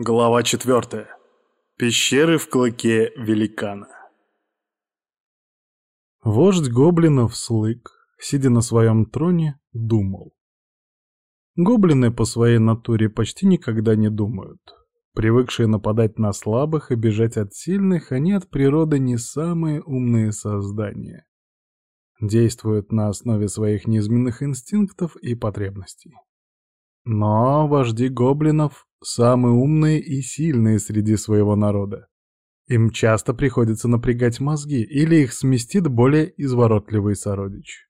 Глава четвертая. Пещеры в клыке великана. Вождь гоблинов Слык, сидя на своем троне, думал. Гоблины по своей натуре почти никогда не думают. Привыкшие нападать на слабых и бежать от сильных, они от природы не самые умные создания. Действуют на основе своих низменных инстинктов и потребностей. Но вожди гоблинов — самые умные и сильные среди своего народа. Им часто приходится напрягать мозги, или их сместит более изворотливый сородич.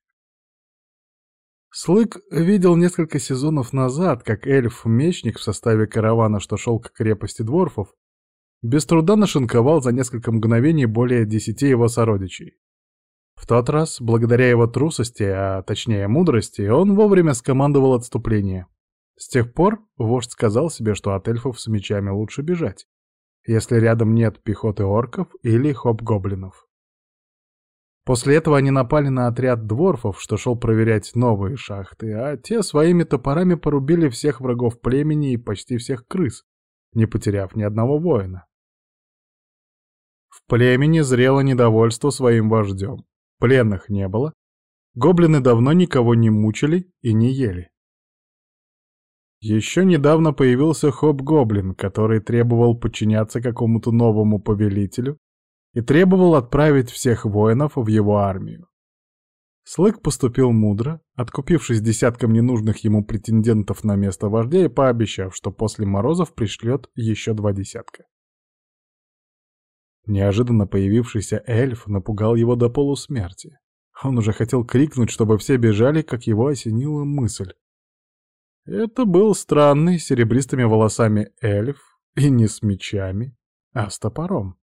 Слык видел несколько сезонов назад, как эльф-мечник в составе каравана, что шел к крепости дворфов, без труда нашинковал за несколько мгновений более десяти его сородичей. В тот раз, благодаря его трусости, а точнее мудрости, он вовремя скомандовал отступление. С тех пор вождь сказал себе, что от эльфов с мечами лучше бежать, если рядом нет пехоты орков или хоп-гоблинов. После этого они напали на отряд дворфов, что шел проверять новые шахты, а те своими топорами порубили всех врагов племени и почти всех крыс, не потеряв ни одного воина. В племени зрело недовольство своим вождем. Пленных не было. Гоблины давно никого не мучили и не ели. Еще недавно появился Хоп-Гоблин, который требовал подчиняться какому-то новому повелителю и требовал отправить всех воинов в его армию. Слык поступил мудро, откупившись десятком ненужных ему претендентов на место вождя и пообещав, что после морозов пришлет еще два десятка. Неожиданно появившийся эльф напугал его до полусмерти. Он уже хотел крикнуть, чтобы все бежали, как его осенила мысль. Это был странный, серебристыми волосами эльф, и не с мечами, а с топором.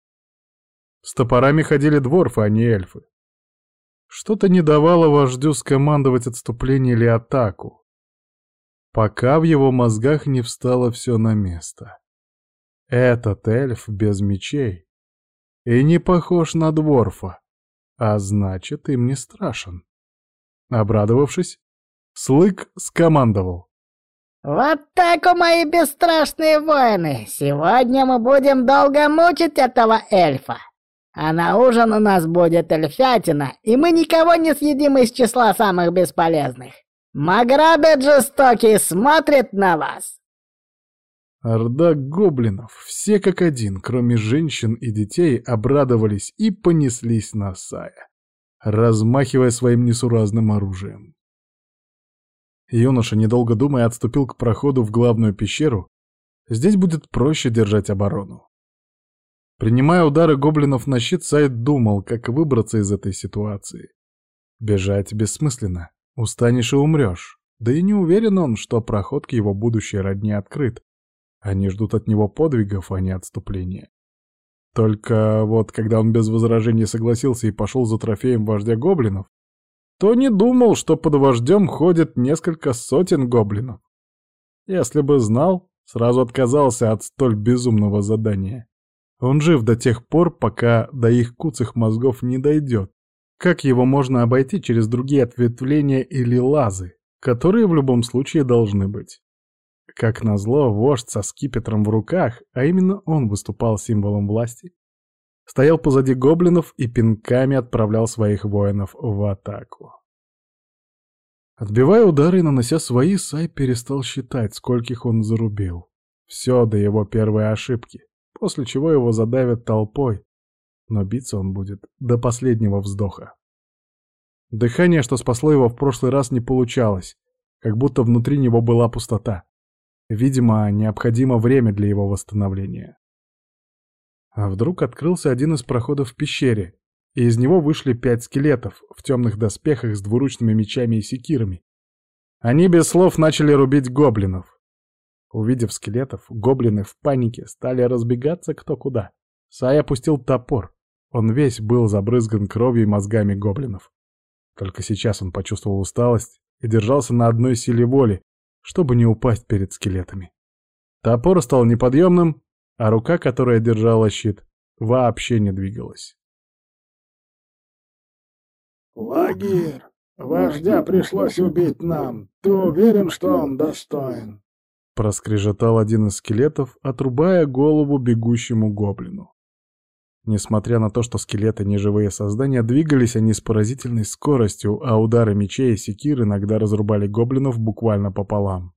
С топорами ходили дворфы, а не эльфы. Что-то не давало вождю скомандовать отступление или атаку, пока в его мозгах не встало все на место. Этот эльф без мечей и не похож на дворфа, а значит, им не страшен. Обрадовавшись, Слык скомандовал. «В атаку, мои бесстрашные воины! Сегодня мы будем долго мучить этого эльфа! А на ужин у нас будет эльфятина, и мы никого не съедим из числа самых бесполезных! Маграбет жестокий смотрит на вас!» Орда гоблинов, все как один, кроме женщин и детей, обрадовались и понеслись на Сая, размахивая своим несуразным оружием. Юноша, недолго думая, отступил к проходу в главную пещеру. Здесь будет проще держать оборону. Принимая удары гоблинов на щит, Сайд думал, как выбраться из этой ситуации. Бежать бессмысленно. Устанешь и умрешь. Да и не уверен он, что проход к его будущей родне открыт. Они ждут от него подвигов, а не отступления. Только вот когда он без возражений согласился и пошел за трофеем вождя гоблинов, то не думал, что под вождем ходит несколько сотен гоблинов. Если бы знал, сразу отказался от столь безумного задания. Он жив до тех пор, пока до их куцых мозгов не дойдет. Как его можно обойти через другие ответвления или лазы, которые в любом случае должны быть? Как назло, вождь со скипетром в руках, а именно он выступал символом власти, стоял позади гоблинов и пинками отправлял своих воинов в атаку. Отбивая удары и нанося свои, Сай перестал считать, скольких он зарубил. Все до его первой ошибки, после чего его задавят толпой, но биться он будет до последнего вздоха. Дыхание, что спасло его в прошлый раз, не получалось, как будто внутри него была пустота. Видимо, необходимо время для его восстановления. А вдруг открылся один из проходов в пещере, и из него вышли пять скелетов в темных доспехах с двуручными мечами и секирами. Они без слов начали рубить гоблинов. Увидев скелетов, гоблины в панике стали разбегаться кто куда. Сай опустил топор. Он весь был забрызган кровью и мозгами гоблинов. Только сейчас он почувствовал усталость и держался на одной силе воли, чтобы не упасть перед скелетами. Топор стал неподъемным, а рука, которая держала щит, вообще не двигалась. «Лагир, вождя пришлось убить нам. Ты уверен, что он достоин?» Проскрежетал один из скелетов, отрубая голову бегущему гоблину. Несмотря на то, что скелеты не живые создания, двигались они с поразительной скоростью, а удары мечей и секир иногда разрубали гоблинов буквально пополам.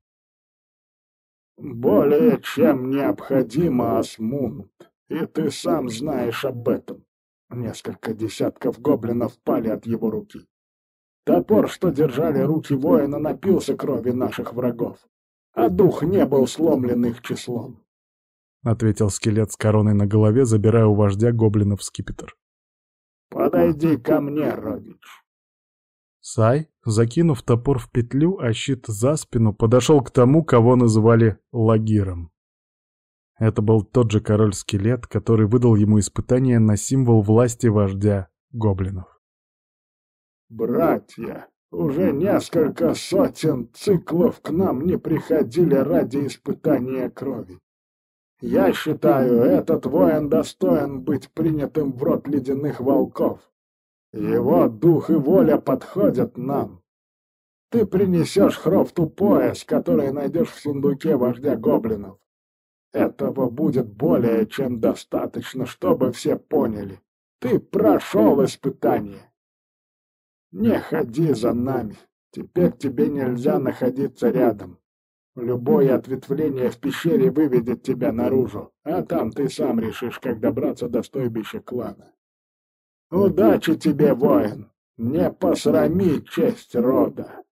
«Более чем необходимо, Асмунд, и ты сам знаешь об этом. Несколько десятков гоблинов пали от его руки. Топор, что держали руки воина, напился крови наших врагов, а дух не был сломлен их числом. — ответил скелет с короной на голове, забирая у вождя гоблинов скипетр. «Подойди ко мне, родич». Сай, закинув топор в петлю, а щит за спину, подошел к тому, кого называли Лагиром. Это был тот же король-скелет, который выдал ему испытание на символ власти вождя гоблинов. «Братья, уже несколько сотен циклов к нам не приходили ради испытания крови. Я считаю, этот воин достоин быть принятым в рот ледяных волков. Его дух и воля подходят нам. Ты принесешь Хрофту пояс, который найдешь в сундуке вождя гоблинов. Этого будет более чем достаточно, чтобы все поняли. Ты прошел испытание. Не ходи за нами. Теперь тебе нельзя находиться рядом. Любое ответвление в пещере выведет тебя наружу, а там ты сам решишь, как добраться до стойбища клана. Удачи тебе, воин! Не посрами честь рода!»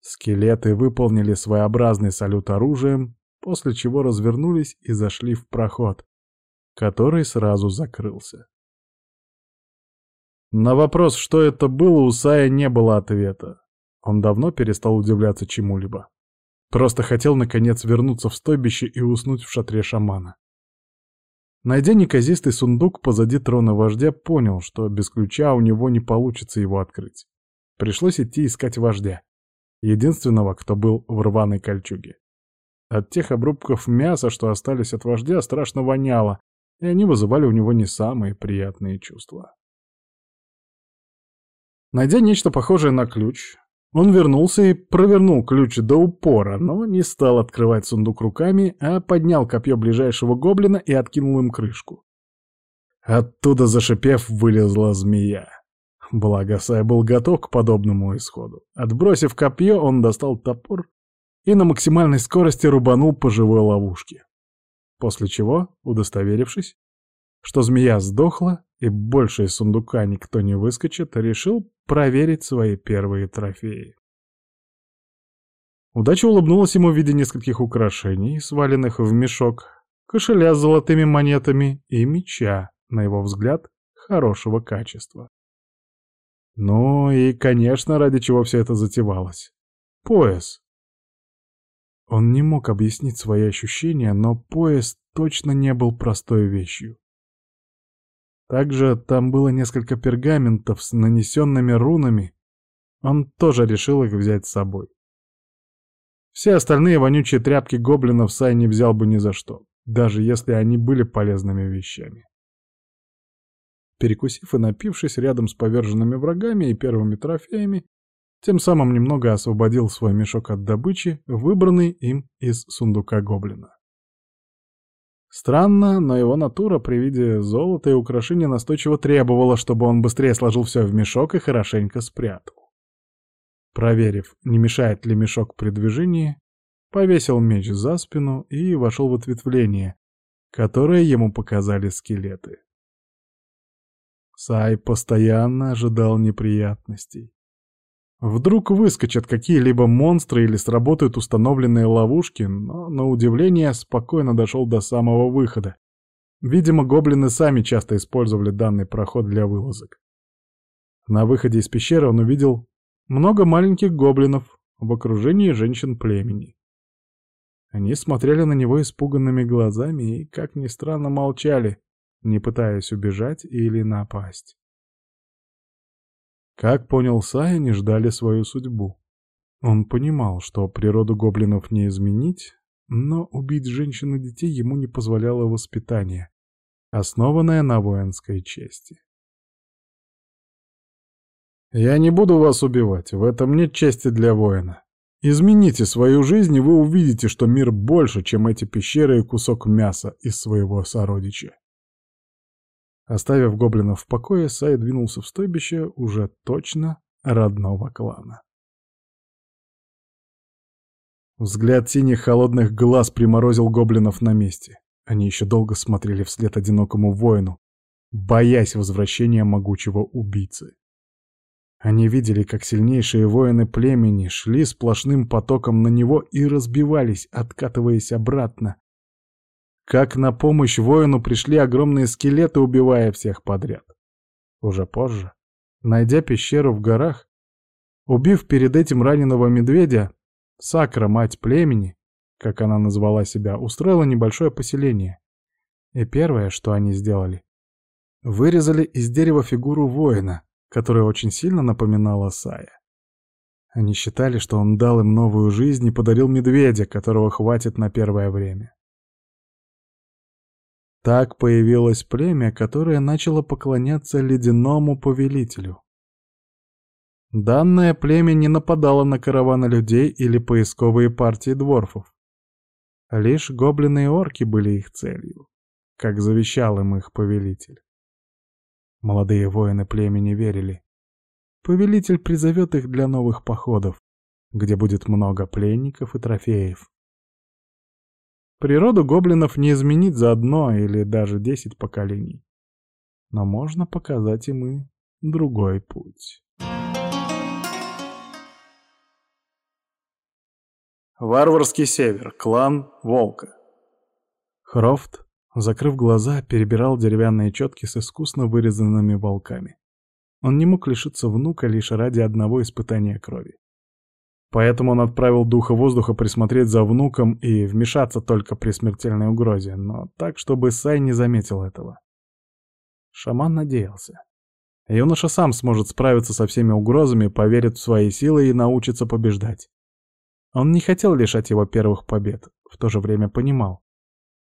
Скелеты выполнили своеобразный салют оружием, после чего развернулись и зашли в проход, который сразу закрылся. На вопрос, что это было, у Сая не было ответа. Он давно перестал удивляться чему-либо. Просто хотел, наконец, вернуться в стойбище и уснуть в шатре шамана. Найдя неказистый сундук позади трона вождя, понял, что без ключа у него не получится его открыть. Пришлось идти искать вождя, единственного, кто был в рваной кольчуге. От тех обрубков мяса, что остались от вождя, страшно воняло, и они вызывали у него не самые приятные чувства. Найдя нечто похожее на ключ, он вернулся и провернул ключ до упора, но не стал открывать сундук руками, а поднял копье ближайшего гоблина и откинул им крышку. Оттуда, зашипев, вылезла змея. Благо, Сай был готов к подобному исходу. Отбросив копье, он достал топор и на максимальной скорости рубанул по живой ловушке. После чего, удостоверившись, что змея сдохла и больше из сундука никто не выскочит, решил проверить свои первые трофеи. Удача улыбнулась ему в виде нескольких украшений, сваленных в мешок, кошеля с золотыми монетами и меча, на его взгляд, хорошего качества. Ну и, конечно, ради чего все это затевалось. Пояс. Он не мог объяснить свои ощущения, но пояс точно не был простой вещью. Также там было несколько пергаментов с нанесенными рунами. Он тоже решил их взять с собой. Все остальные вонючие тряпки гоблинов Сай не взял бы ни за что, даже если они были полезными вещами. Перекусив и напившись рядом с поверженными врагами и первыми трофеями, тем самым немного освободил свой мешок от добычи, выбранный им из сундука гоблина. Странно, но его натура при виде золота и украшения настойчиво требовала, чтобы он быстрее сложил все в мешок и хорошенько спрятал. Проверив, не мешает ли мешок при движении, повесил меч за спину и вошел в ответвление, которое ему показали скелеты. Сай постоянно ожидал неприятностей. Вдруг выскочат какие-либо монстры или сработают установленные ловушки, но, на удивление, спокойно дошел до самого выхода. Видимо, гоблины сами часто использовали данный проход для вылазок. На выходе из пещеры он увидел много маленьких гоблинов в окружении женщин племени. Они смотрели на него испуганными глазами и, как ни странно, молчали, не пытаясь убежать или напасть. Как понял Сай, они ждали свою судьбу. Он понимал, что природу гоблинов не изменить, но убить женщин и детей ему не позволяло воспитание, основанное на воинской чести. «Я не буду вас убивать, в этом нет чести для воина. Измените свою жизнь, и вы увидите, что мир больше, чем эти пещеры и кусок мяса из своего сородича. Оставив гоблинов в покое, Сай двинулся в стойбище уже точно родного клана. Взгляд синих холодных глаз приморозил гоблинов на месте. Они еще долго смотрели вслед одинокому воину, боясь возвращения могучего убийцы. Они видели, как сильнейшие воины племени шли сплошным потоком на него и разбивались, откатываясь обратно. Как на помощь воину пришли огромные скелеты, убивая всех подряд. Уже позже, найдя пещеру в горах, убив перед этим раненого медведя, Сакра, мать племени, как она назвала себя, устроила небольшое поселение. И первое, что они сделали, вырезали из дерева фигуру воина, которая очень сильно напоминала Сая. Они считали, что он дал им новую жизнь и подарил медведя, которого хватит на первое время. Так появилось племя, которое начало поклоняться ледяному повелителю. Данное племя не нападало на караваны людей или поисковые партии дворфов. Лишь гоблины и орки были их целью, как завещал им их повелитель. Молодые воины племени верили. Повелитель призовет их для новых походов, где будет много пленников и трофеев. Природу гоблинов не изменить за одно или даже десять поколений. Но можно показать им и другой путь. Варварский север, клан Волка. Хрофт, закрыв глаза, перебирал деревянные четки с искусно вырезанными волками. Он не мог лишиться внука лишь ради одного испытания крови. Поэтому он отправил духа воздуха присмотреть за внуком и вмешаться только при смертельной угрозе, но так, чтобы Сай не заметил этого. Шаман надеялся. Юноша сам сможет справиться со всеми угрозами, поверит в свои силы и научится побеждать. Он не хотел лишать его первых побед, в то же время понимал.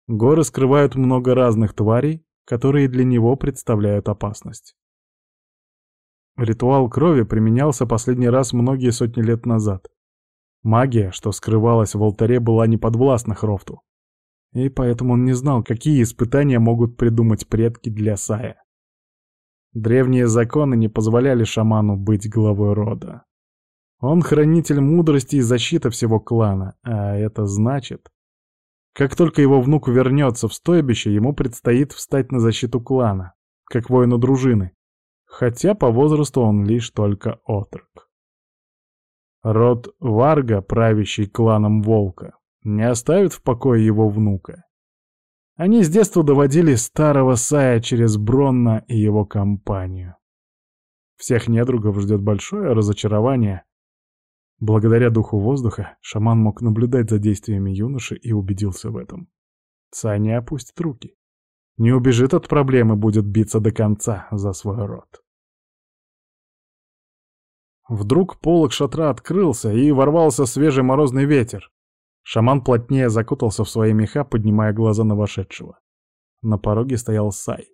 Горы скрывают много разных тварей, которые для него представляют опасность. Ритуал крови применялся последний раз многие сотни лет назад. Магия, что скрывалась в алтаре, была неподвластна Хрофту. И поэтому он не знал, какие испытания могут придумать предки для Сая. Древние законы не позволяли шаману быть главой рода. Он хранитель мудрости и защиты всего клана, а это значит... Как только его внук вернется в стойбище, ему предстоит встать на защиту клана, как воину дружины, хотя по возрасту он лишь только отрок. Род Варга, правящий кланом Волка, не оставит в покое его внука. Они с детства доводили старого Сая через Бронна и его компанию. Всех недругов ждет большое разочарование, Благодаря духу воздуха шаман мог наблюдать за действиями юноши и убедился в этом. Цай не опустит руки. Не убежит от проблемы, будет биться до конца за свой род. Вдруг полог шатра открылся, и ворвался свежий морозный ветер. Шаман плотнее закутался в свои меха, поднимая глаза на вошедшего. На пороге стоял Сай.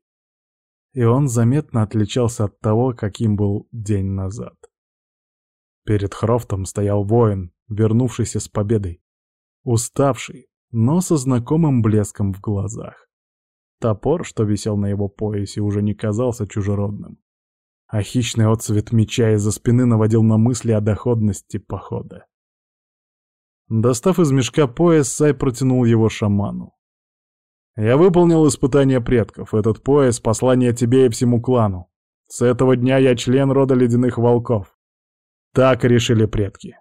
И он заметно отличался от того, каким был день назад. Перед Хрофтом стоял воин, вернувшийся с победой. Уставший, но со знакомым блеском в глазах. Топор, что висел на его поясе, уже не казался чужеродным. А хищный отцвет меча из-за спины наводил на мысли о доходности похода. Достав из мешка пояс, Сай протянул его шаману. «Я выполнил испытание предков. Этот пояс — послание тебе и всему клану. С этого дня я член рода ледяных волков. Так решили предки.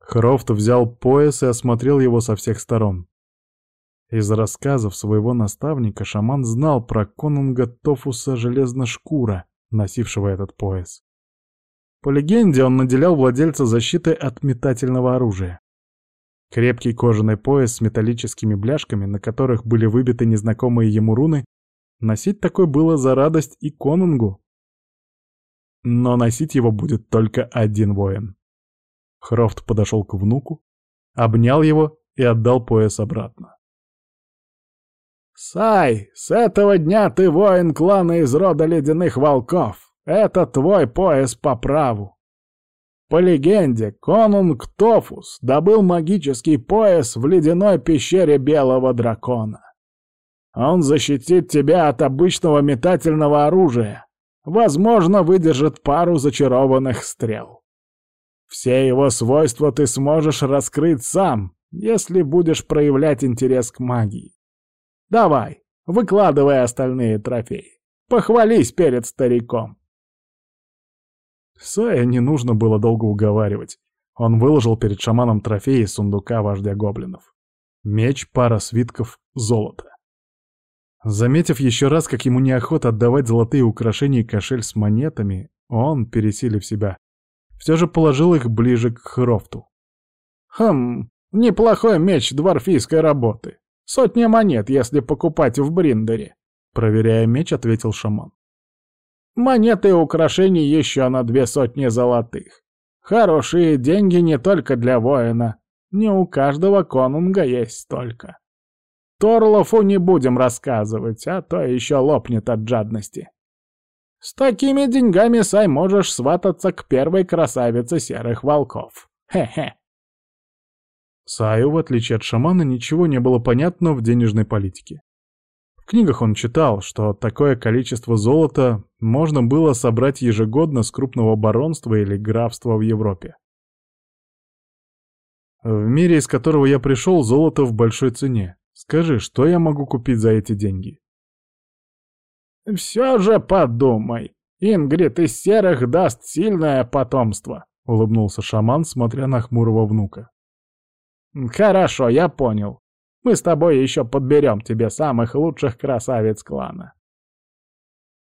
Хрофт взял пояс и осмотрел его со всех сторон. Из рассказов своего наставника шаман знал про конунга Тофуса Железношкура, носившего этот пояс. По легенде, он наделял владельца защитой от метательного оружия. Крепкий кожаный пояс с металлическими бляшками, на которых были выбиты незнакомые ему руны, носить такой было за радость и конунгу, но носить его будет только один воин. Хрофт подошел к внуку, обнял его и отдал пояс обратно. «Сай, с этого дня ты воин клана из рода ледяных волков. Это твой пояс по праву». По легенде, конунг Тофус добыл магический пояс в ледяной пещере Белого Дракона. Он защитит тебя от обычного метательного оружия. Возможно, выдержит пару зачарованных стрел. Все его свойства ты сможешь раскрыть сам, если будешь проявлять интерес к магии. Давай, выкладывай остальные трофеи. Похвались перед стариком. Сая не нужно было долго уговаривать. Он выложил перед шаманом трофеи из сундука вождя гоблинов. Меч, пара свитков, золото. Заметив еще раз, как ему неохота отдавать золотые украшения и кошель с монетами, он, пересилив себя, все же положил их ближе к Хрофту. «Хм, неплохой меч дворфийской работы. Сотня монет, если покупать в Бриндере», — проверяя меч, ответил шаман. «Монеты и украшений еще на две сотни золотых. Хорошие деньги не только для воина. Не у каждого конунга есть столько. Торлофу не будем рассказывать, а то еще лопнет от жадности. С такими деньгами, Сай, можешь свататься к первой красавице серых волков. Хе-хе. Саю, в отличие от шамана, ничего не было понятно в денежной политике. В книгах он читал, что такое количество золота можно было собрать ежегодно с крупного баронства или графства в Европе. В мире, из которого я пришел, золото в большой цене. Скажи, что я могу купить за эти деньги? «Все же подумай. Ингрид из серых даст сильное потомство», — улыбнулся шаман, смотря на хмурого внука. «Хорошо, я понял. Мы с тобой еще подберем тебе самых лучших красавиц клана.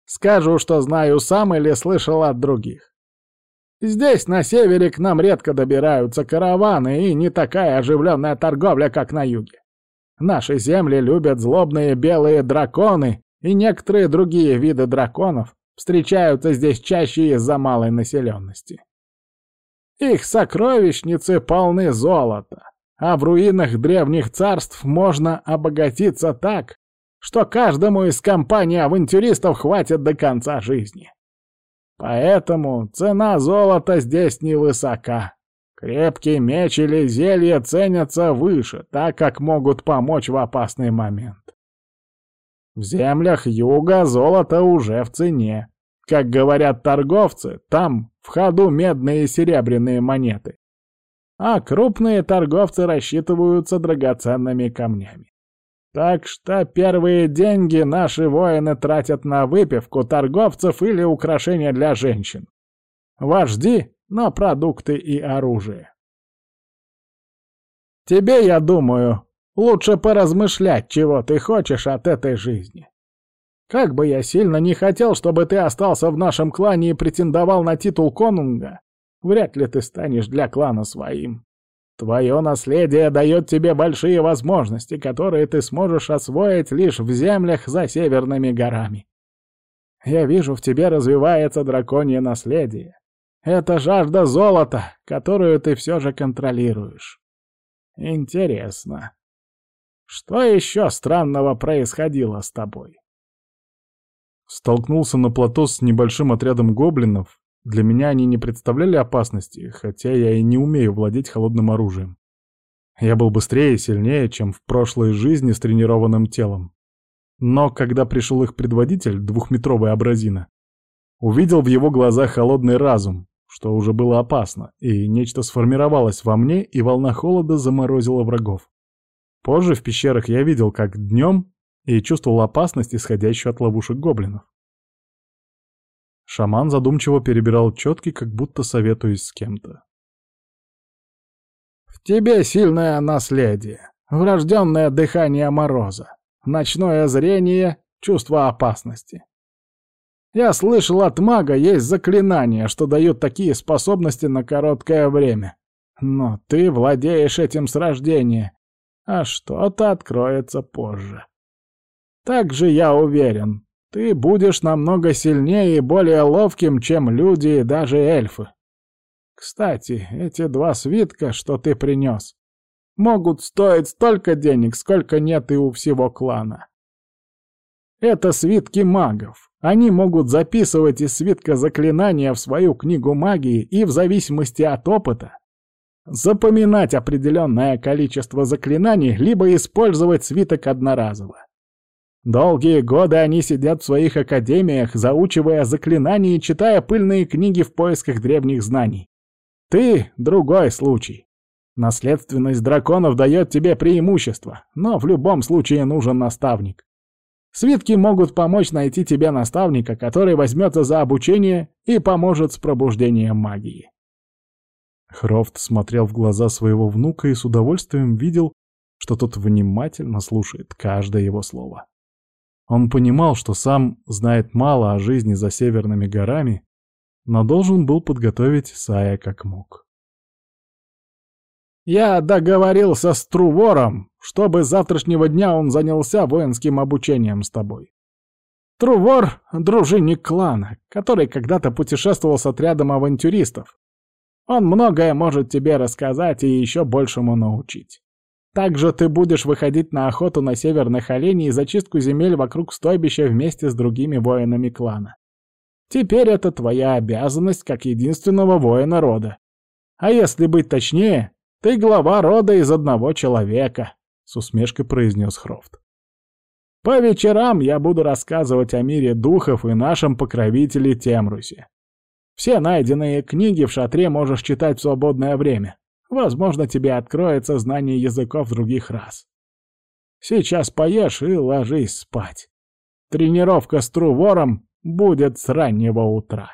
Скажу, что знаю сам или слышал от других. Здесь, на севере, к нам редко добираются караваны и не такая оживленная торговля, как на юге. Наши земли любят злобные белые драконы и некоторые другие виды драконов встречаются здесь чаще из-за малой населенности. Их сокровищницы полны золота, а в руинах древних царств можно обогатиться так, что каждому из компании авантюристов хватит до конца жизни. Поэтому цена золота здесь невысока. Крепкий меч или зелье ценятся выше, так как могут помочь в опасный момент. В землях юга золото уже в цене. Как говорят торговцы, там в ходу медные и серебряные монеты. А крупные торговцы рассчитываются драгоценными камнями. Так что первые деньги наши воины тратят на выпивку торговцев или украшения для женщин. Вожди — на продукты и оружие. Тебе, я думаю, Лучше поразмышлять, чего ты хочешь от этой жизни. Как бы я сильно не хотел, чтобы ты остался в нашем клане и претендовал на титул конунга, вряд ли ты станешь для клана своим. Твое наследие дает тебе большие возможности, которые ты сможешь освоить лишь в землях за северными горами. Я вижу, в тебе развивается драконье наследие. Это жажда золота, которую ты все же контролируешь. Интересно. Что еще странного происходило с тобой? Столкнулся на плато с небольшим отрядом гоблинов. Для меня они не представляли опасности, хотя я и не умею владеть холодным оружием. Я был быстрее и сильнее, чем в прошлой жизни с тренированным телом. Но когда пришел их предводитель, двухметровый абразина, увидел в его глазах холодный разум, что уже было опасно, и нечто сформировалось во мне, и волна холода заморозила врагов. Позже в пещерах я видел, как днем, и чувствовал опасность, исходящую от ловушек гоблинов. Шаман задумчиво перебирал четки, как будто советуясь с кем-то. «В тебе сильное наследие, врожденное дыхание мороза, ночное зрение, чувство опасности. Я слышал от мага есть заклинания, что дают такие способности на короткое время. Но ты владеешь этим с рождения а что-то откроется позже. Также я уверен, ты будешь намного сильнее и более ловким, чем люди и даже эльфы. Кстати, эти два свитка, что ты принес, могут стоить столько денег, сколько нет и у всего клана. Это свитки магов. Они могут записывать из свитка заклинания в свою книгу магии и в зависимости от опыта запоминать определенное количество заклинаний, либо использовать свиток одноразово. Долгие годы они сидят в своих академиях, заучивая заклинания и читая пыльные книги в поисках древних знаний. Ты — другой случай. Наследственность драконов дает тебе преимущество, но в любом случае нужен наставник. Свитки могут помочь найти тебе наставника, который возьмется за обучение и поможет с пробуждением магии. Хрофт смотрел в глаза своего внука и с удовольствием видел, что тот внимательно слушает каждое его слово. Он понимал, что сам знает мало о жизни за северными горами, но должен был подготовить Сая как мог. «Я договорился с Трувором, чтобы с завтрашнего дня он занялся воинским обучением с тобой. Трувор — дружинник клана, который когда-то путешествовал с отрядом авантюристов. Он многое может тебе рассказать и еще большему научить. Также ты будешь выходить на охоту на северных оленей и зачистку земель вокруг стойбища вместе с другими воинами клана. Теперь это твоя обязанность как единственного воина рода. А если быть точнее, ты глава рода из одного человека, — с усмешкой произнес Хрофт. По вечерам я буду рассказывать о мире духов и нашем покровителе Темрусе. Все найденные книги в шатре можешь читать в свободное время. Возможно, тебе откроется знание языков других рас. Сейчас поешь и ложись спать. Тренировка с Трувором будет с раннего утра.